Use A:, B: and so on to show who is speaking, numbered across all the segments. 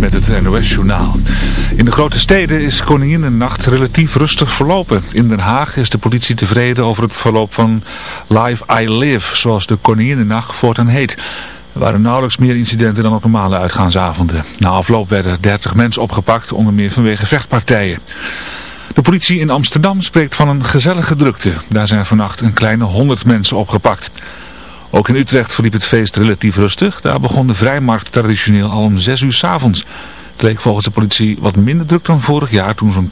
A: Met het NOS-journaal. In de grote steden is Koninginnennacht relatief rustig verlopen. In Den Haag is de politie tevreden over het verloop van Live I Live, zoals de Koninginnennacht voortaan heet. Er waren nauwelijks meer incidenten dan op normale uitgaansavonden. Na afloop werden 30 mensen opgepakt, onder meer vanwege vechtpartijen. De politie in Amsterdam spreekt van een gezellige drukte. Daar zijn vannacht een kleine 100 mensen opgepakt. Ook in Utrecht verliep het feest relatief rustig. Daar begon de vrijmarkt traditioneel al om 6 uur s avonds. Het leek volgens de politie wat minder druk dan vorig jaar toen zo'n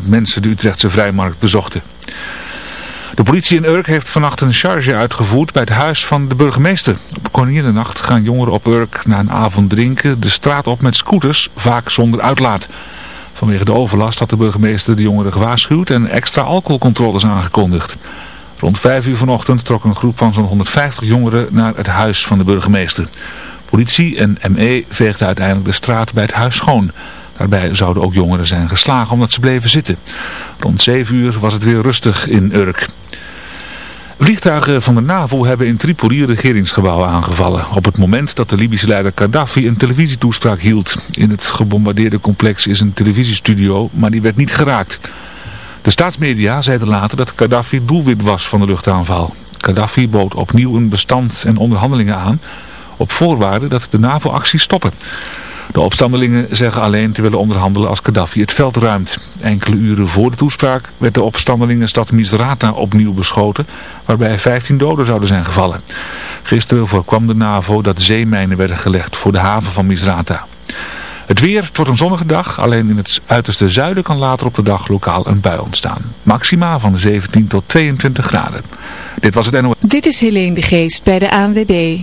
A: 200.000 mensen de Utrechtse vrijmarkt bezochten. De politie in Urk heeft vannacht een charge uitgevoerd bij het huis van de burgemeester. Op Koninginnenacht gaan jongeren op Urk na een avond drinken de straat op met scooters, vaak zonder uitlaat. Vanwege de overlast had de burgemeester de jongeren gewaarschuwd en extra alcoholcontroles aangekondigd. Rond 5 uur vanochtend trok een groep van zo'n 150 jongeren naar het huis van de burgemeester. Politie en ME veegden uiteindelijk de straat bij het huis schoon. Daarbij zouden ook jongeren zijn geslagen omdat ze bleven zitten. Rond 7 uur was het weer rustig in Urk. Vliegtuigen van de NAVO hebben in Tripoli regeringsgebouwen aangevallen. Op het moment dat de Libische leider Gaddafi een televisietoespraak hield. In het gebombardeerde complex is een televisiestudio, maar die werd niet geraakt. De staatsmedia zeiden later dat Gaddafi doelwit was van de luchtaanval. Gaddafi bood opnieuw een bestand en onderhandelingen aan op voorwaarde dat de NAVO-acties stoppen. De opstandelingen zeggen alleen te willen onderhandelen als Gaddafi het veld ruimt. Enkele uren voor de toespraak werd de opstandelingenstad Misrata opnieuw beschoten, waarbij 15 doden zouden zijn gevallen. Gisteren voorkwam de NAVO dat zeemijnen werden gelegd voor de haven van Misrata. Het weer, wordt een zonnige dag, alleen in het uiterste zuiden kan later op de dag lokaal een bui ontstaan. Maxima van 17 tot 22 graden. Dit was het NOS.
B: Dit is Helene de Geest bij de ANWB.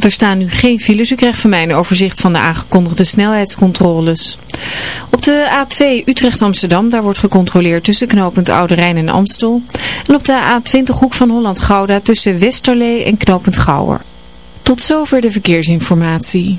B: Er staan nu geen files. U krijgt van mij een overzicht van de aangekondigde snelheidscontroles. Op de A2 Utrecht-Amsterdam, daar wordt gecontroleerd tussen knooppunt Oude Rijn en Amstel. En op de A20 Hoek van Holland-Gouda tussen Westerlee en knooppunt Gouwer. Tot zover de verkeersinformatie.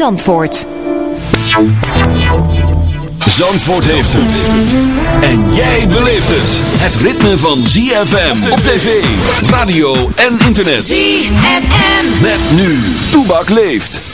C: Zandvoort.
D: Zandvoort heeft het. En jij beleeft het. Het ritme van ZFM op tv, radio en internet.
E: ZFM.
D: Met nu. Toebak leeft.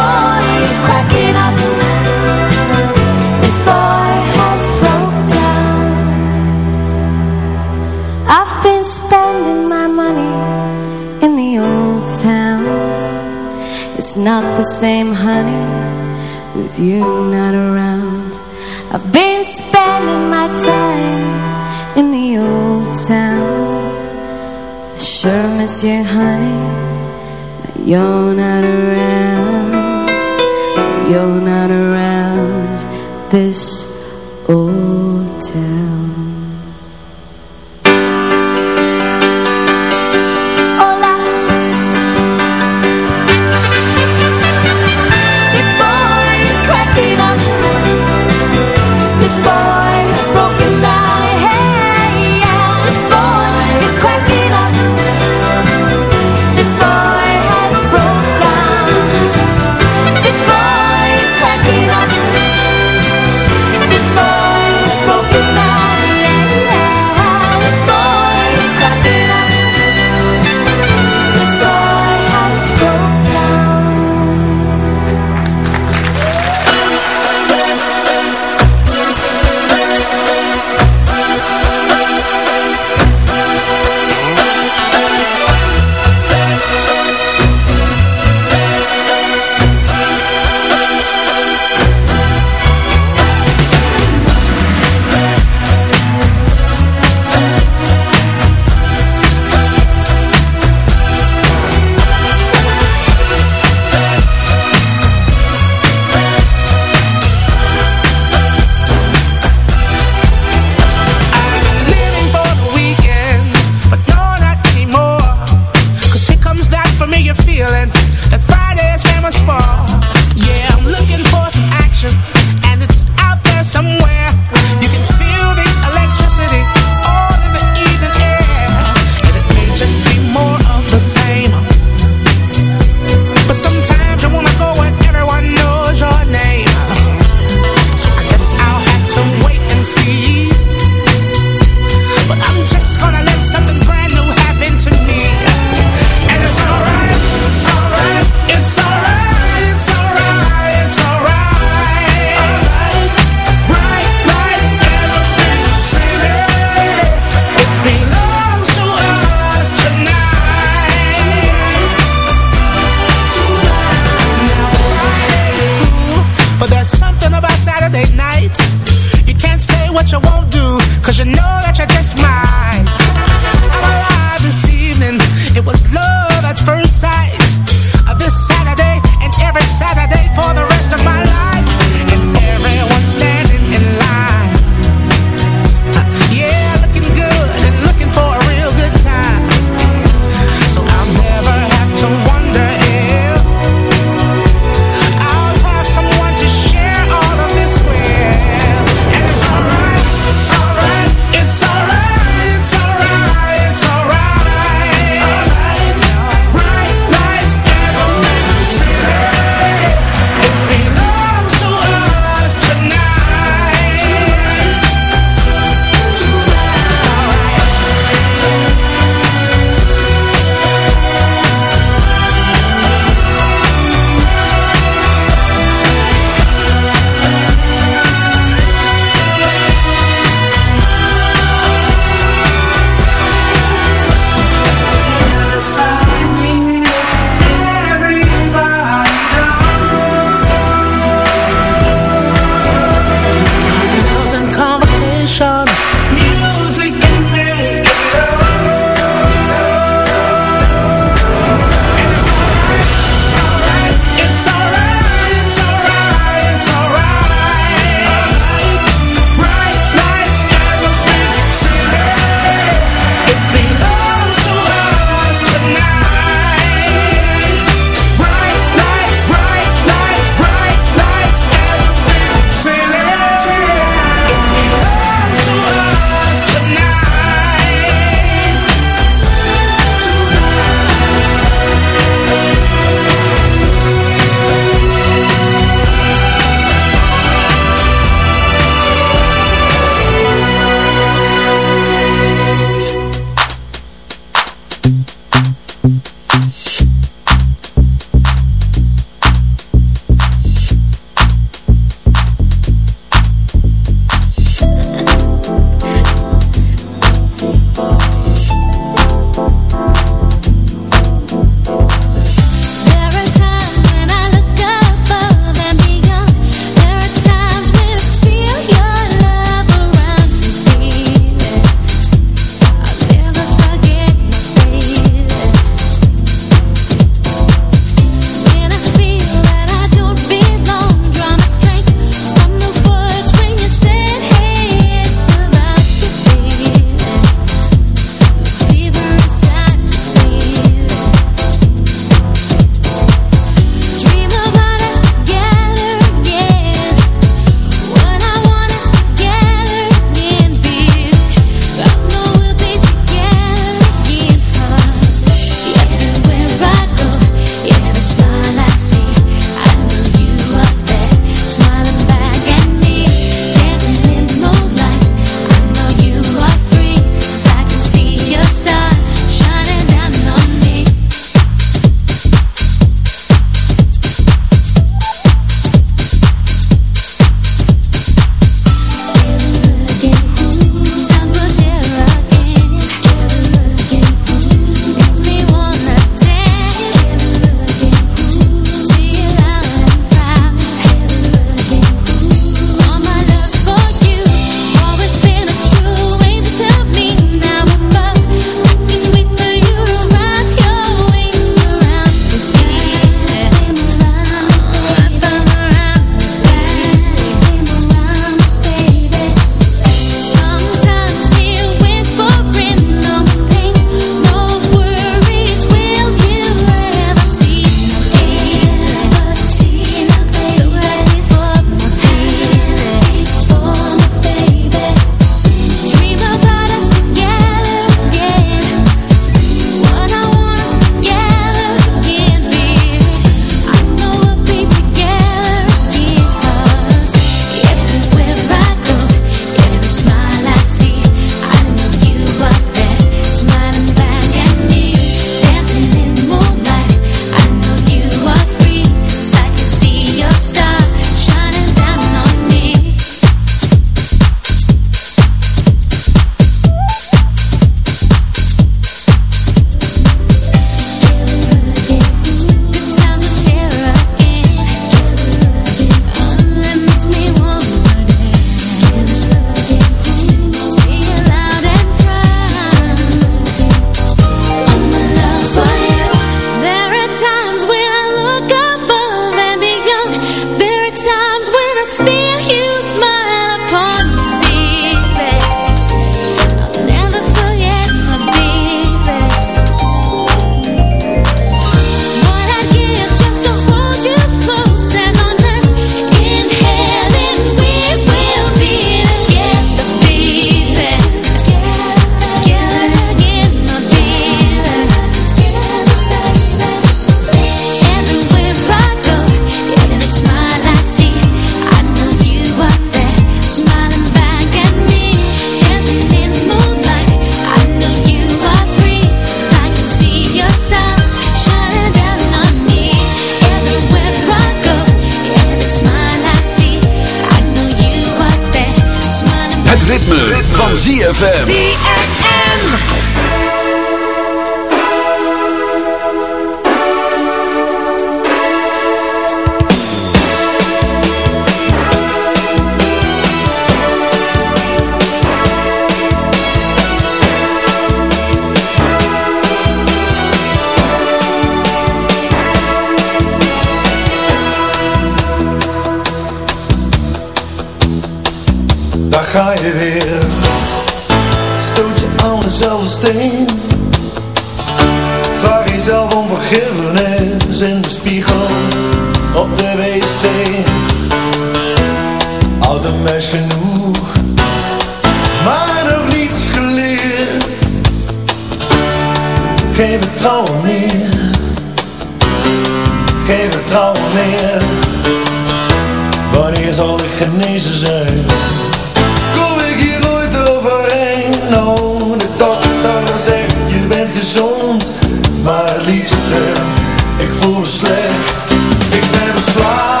F: Slecht Ik ben verslaafd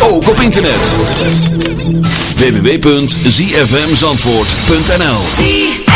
G: ook op internet. www.zfmzandvoort.nl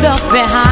H: me I
E: felt behind.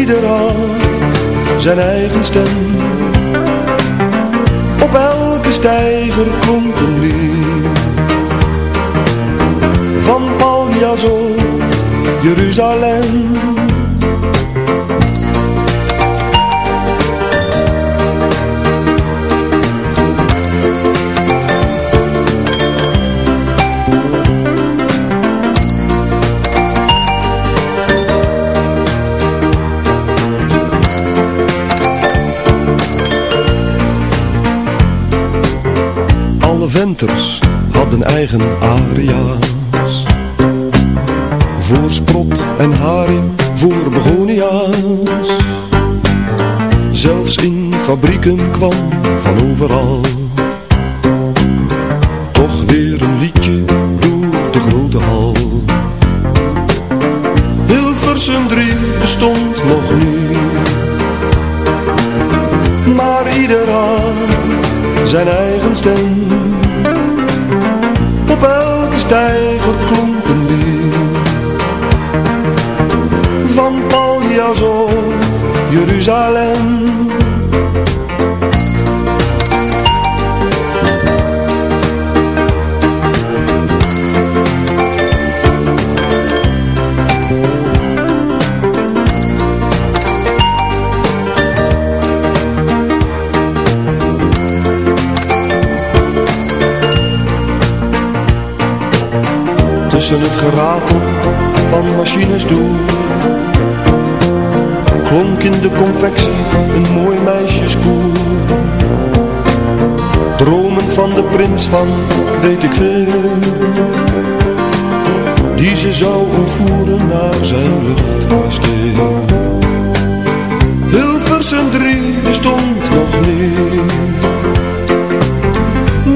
F: Ieder zijn eigen stem. Op elke steiger klonk een lied. Van Paljas of Jeruzalem. Venters hadden eigen aria's. Voor sprot en haring, voor begonia's. Zelfs in fabrieken kwam van overal. Toch weer een liedje door de grote hal. Hilversum 3 bestond Jeruzalem. Dromend van de prins van weet ik veel Die ze zou ontvoeren naar zijn luchtkasteel. Hilversum 3 bestond nog niet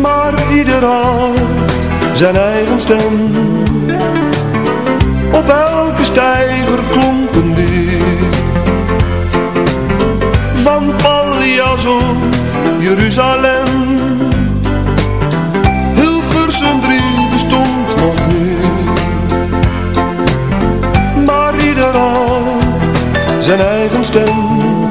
F: Maar ieder had zijn eigen stem. Op elke steiger klonk een Van Paljas of Jeruzalem zijn eigen stem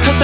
F: cause